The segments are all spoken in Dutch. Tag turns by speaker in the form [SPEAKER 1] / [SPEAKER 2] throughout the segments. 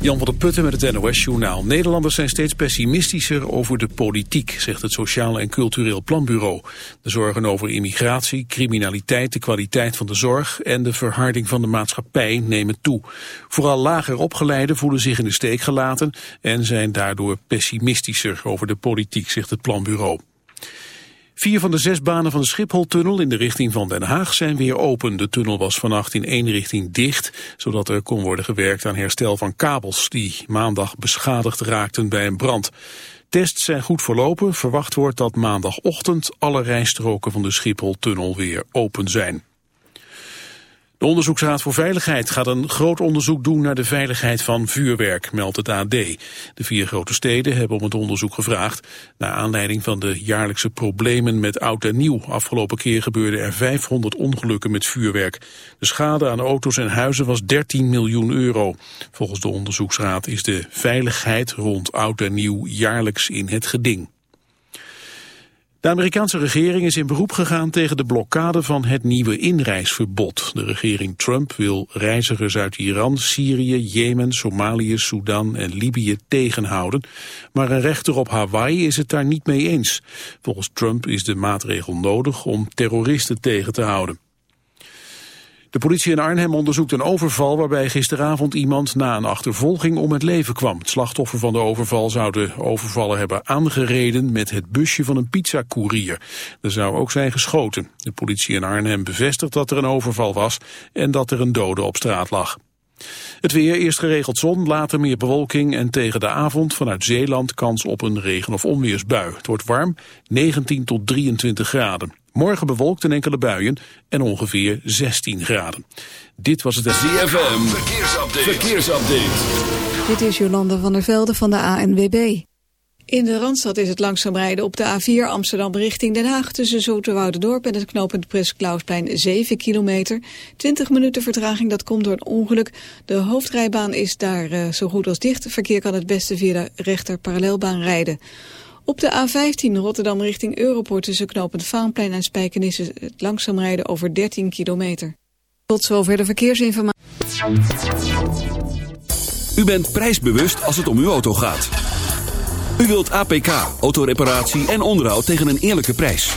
[SPEAKER 1] Jan van der Putten met het NOS-journaal. Nederlanders zijn steeds pessimistischer over de politiek, zegt het Sociaal en Cultureel Planbureau. De zorgen over immigratie, criminaliteit, de kwaliteit van de zorg en de verharding van de maatschappij nemen toe. Vooral lager opgeleiden voelen zich in de steek gelaten en zijn daardoor pessimistischer over de politiek, zegt het planbureau. Vier van de zes banen van de Schipholtunnel in de richting van Den Haag zijn weer open. De tunnel was vannacht in één richting dicht, zodat er kon worden gewerkt aan herstel van kabels die maandag beschadigd raakten bij een brand. Tests zijn goed verlopen. Verwacht wordt dat maandagochtend alle rijstroken van de Schipholtunnel weer open zijn. De Onderzoeksraad voor Veiligheid gaat een groot onderzoek doen naar de veiligheid van vuurwerk, meldt het AD. De vier grote steden hebben om het onderzoek gevraagd, naar aanleiding van de jaarlijkse problemen met oud en nieuw. Afgelopen keer gebeurden er 500 ongelukken met vuurwerk. De schade aan auto's en huizen was 13 miljoen euro. Volgens de Onderzoeksraad is de veiligheid rond oud en nieuw jaarlijks in het geding. De Amerikaanse regering is in beroep gegaan tegen de blokkade van het nieuwe inreisverbod. De regering Trump wil reizigers uit Iran, Syrië, Jemen, Somalië, Sudan en Libië tegenhouden. Maar een rechter op Hawaii is het daar niet mee eens. Volgens Trump is de maatregel nodig om terroristen tegen te houden. De politie in Arnhem onderzoekt een overval waarbij gisteravond iemand na een achtervolging om het leven kwam. Het slachtoffer van de overval zou de overvaller hebben aangereden met het busje van een pizzacourier. Er zou ook zijn geschoten. De politie in Arnhem bevestigt dat er een overval was en dat er een dode op straat lag. Het weer, eerst geregeld zon, later meer bewolking en tegen de avond vanuit Zeeland kans op een regen- of onweersbui. Het wordt warm, 19 tot 23 graden. Morgen bewolkt en enkele buien en ongeveer 16 graden. Dit was het
[SPEAKER 2] ZFM. Verkeersupdate. Verkeersupdate.
[SPEAKER 3] Dit is Jolanda van der Velde van de ANWB. In de Randstad is het langzaam rijden op de A4 Amsterdam richting Den Haag... tussen Zoeterwoude-dorp en het knooppunt Prins Klausplein 7 kilometer. 20 minuten vertraging, dat komt door een ongeluk. De hoofdrijbaan is daar uh, zo goed als dicht. Verkeer kan het beste via de rechter parallelbaan rijden. Op de A15 Rotterdam richting Europort tussen knooppunt Vaanplein en Spijkenisse het langzaam rijden over 13 kilometer. Tot zover de verkeersinformatie.
[SPEAKER 4] U bent prijsbewust als het om uw auto gaat. U wilt APK, autoreparatie en onderhoud tegen een eerlijke prijs.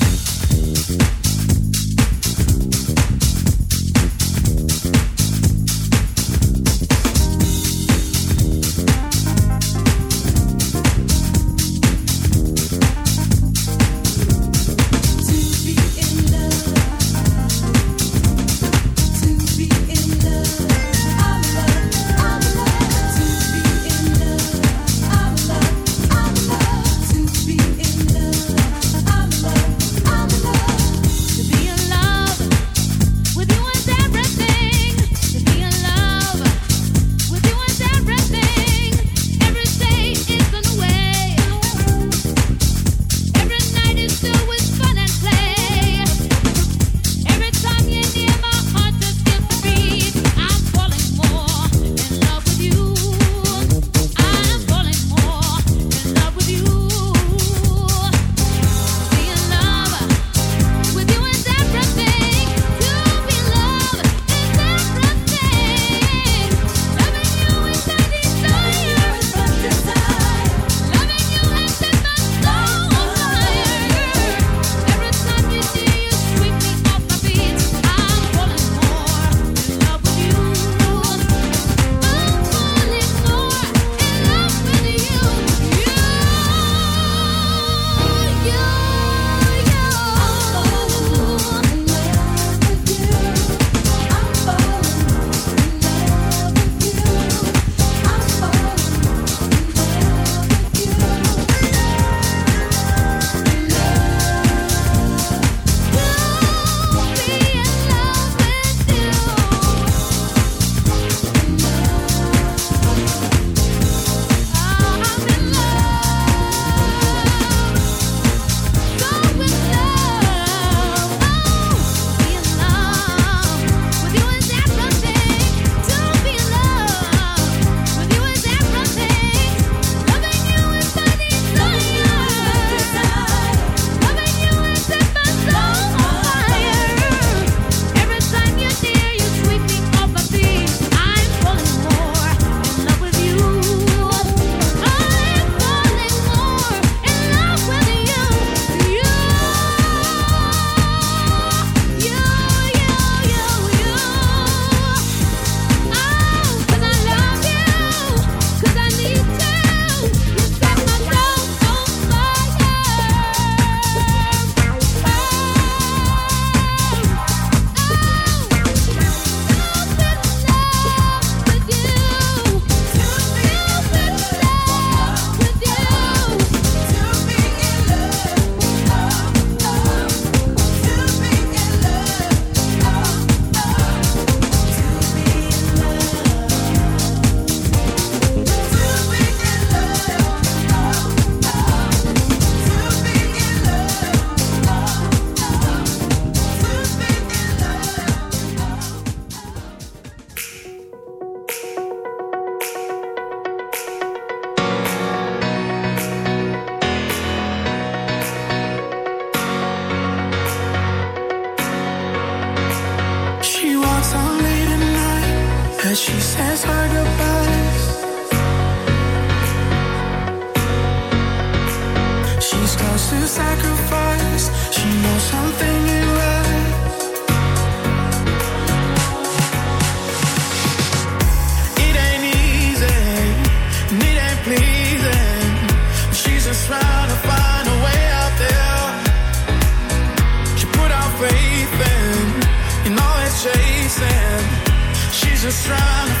[SPEAKER 5] Trying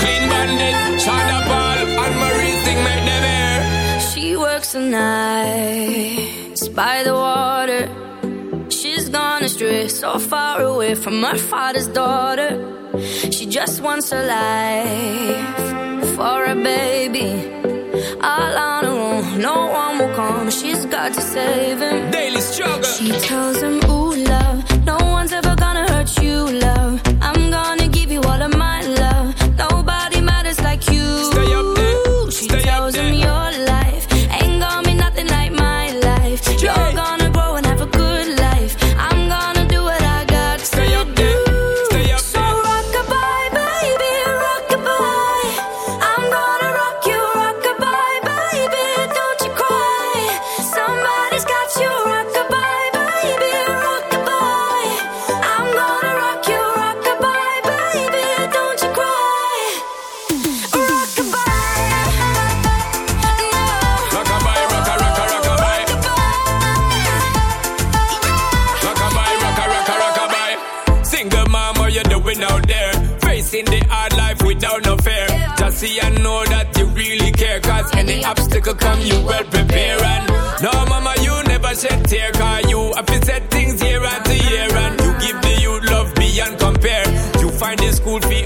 [SPEAKER 6] Clean bandit, Paul, and Marie make them air.
[SPEAKER 7] She works the nights by the water. She's gone astray, so far away from her father's daughter. She just wants her life for a baby. All on her own, no one will come. She's got to save him.
[SPEAKER 6] Daily struggle.
[SPEAKER 7] She tells him, Ooh, love, no one's ever gonna hurt you, love.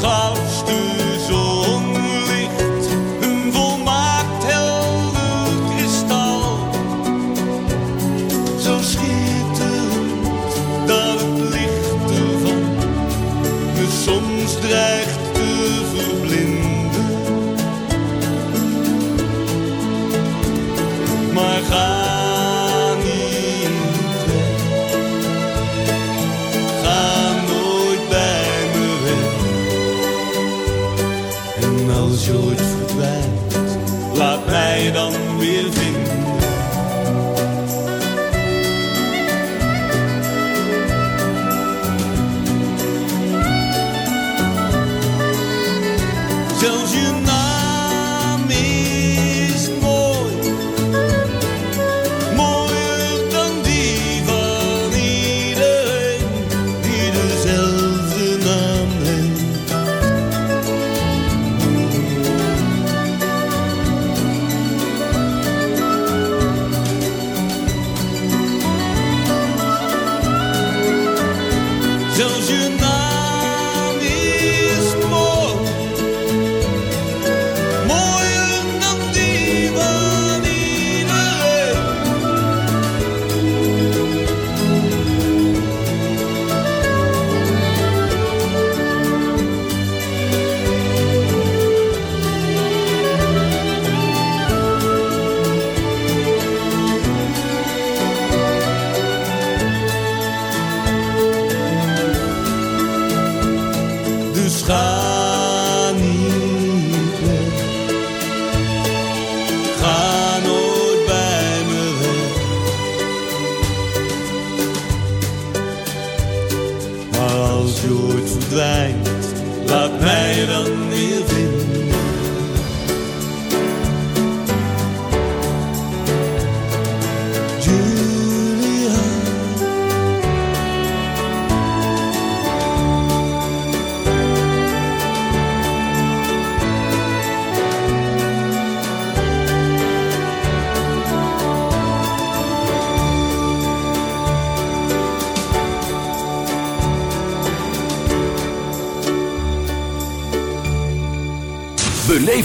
[SPEAKER 8] sol.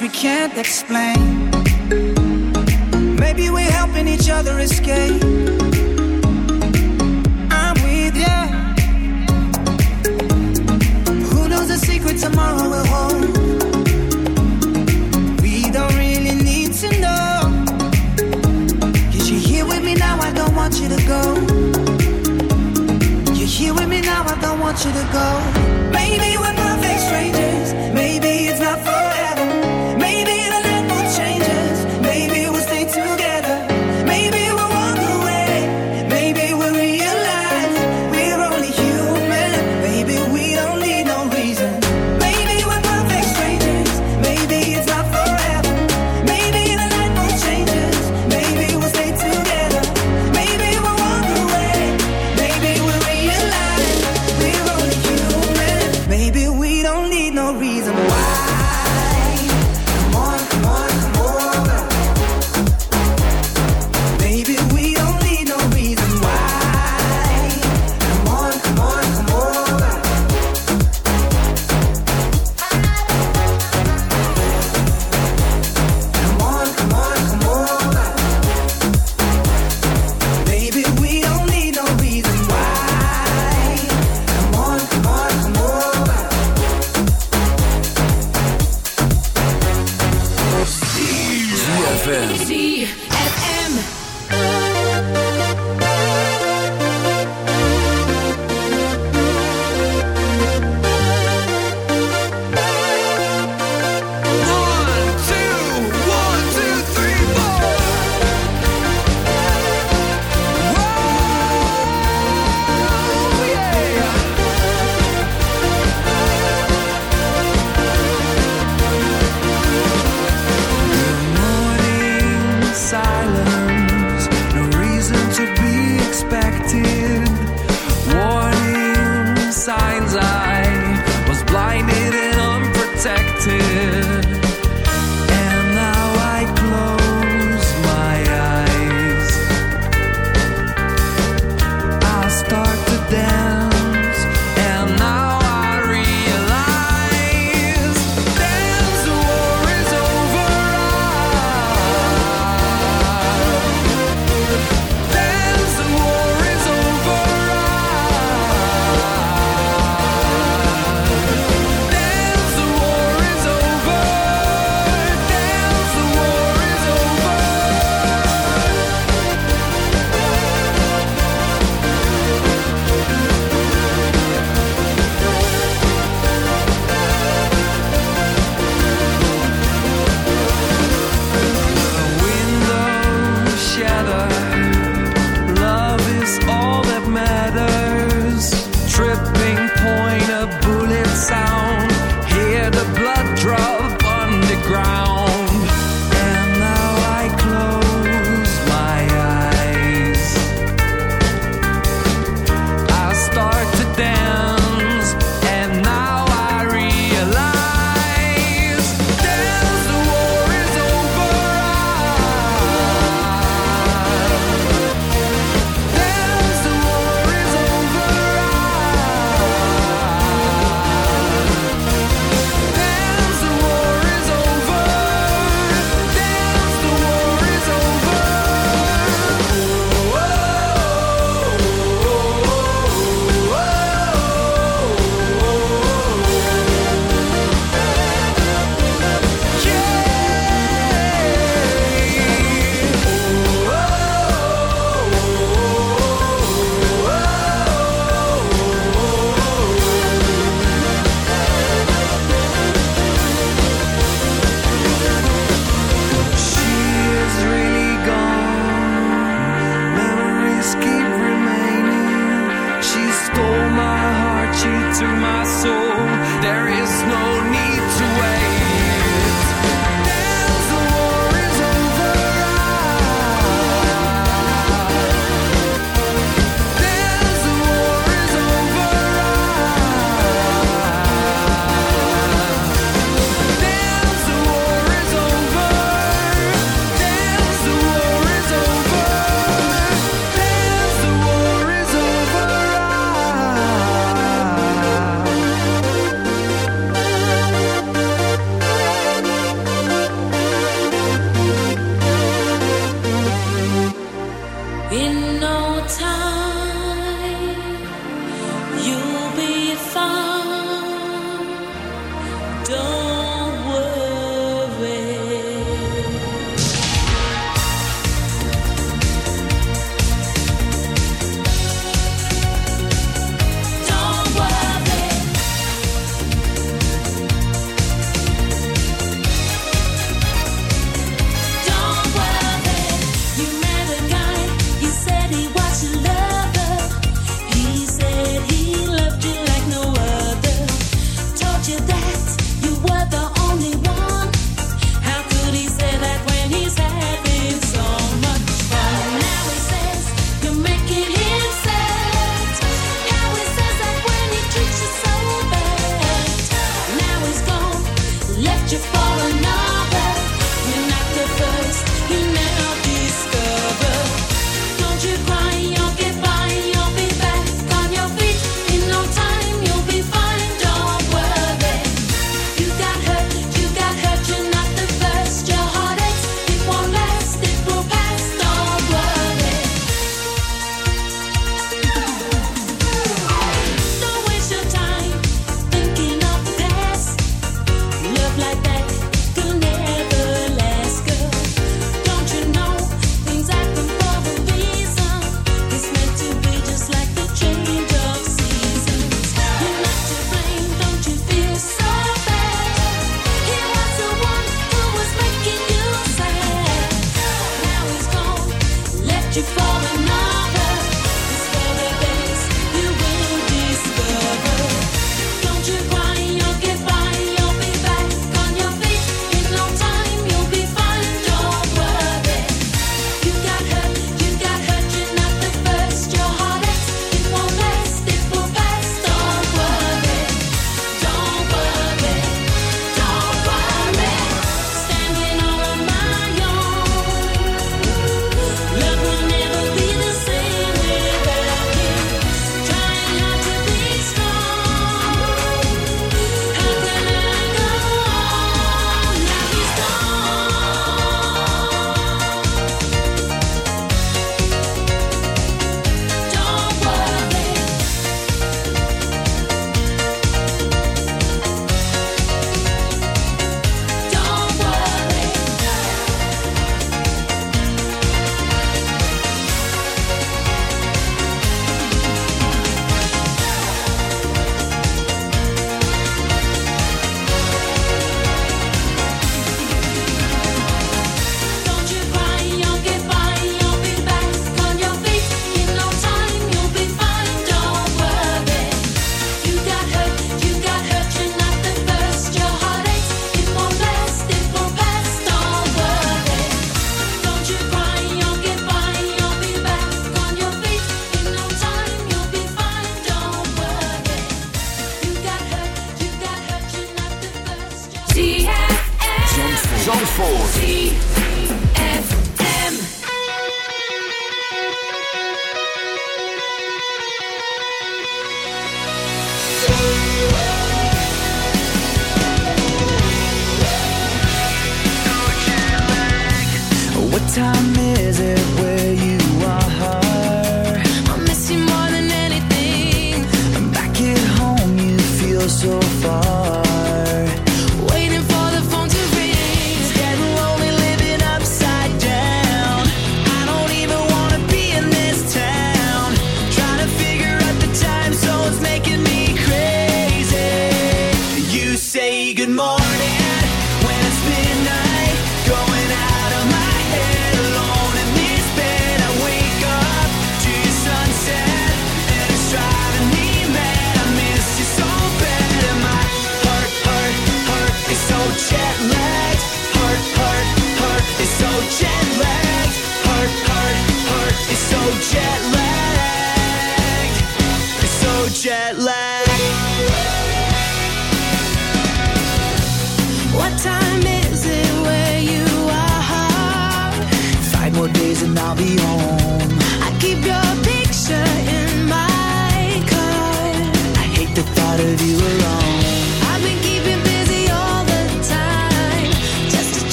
[SPEAKER 9] we can't explain.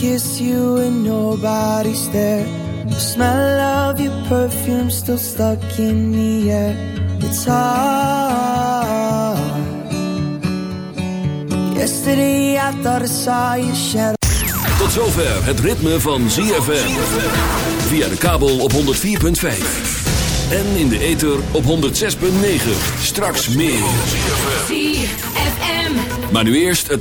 [SPEAKER 10] kiss you and nobody's there. The smell of your perfume still stuck in the air. It's hard. Yesterday I thought I saw your shadow.
[SPEAKER 4] Tot zover het ritme van ZFM. Via de kabel op 104.5. En in de ether op 106.9. Straks meer.
[SPEAKER 11] ZFM.
[SPEAKER 4] Maar nu eerst het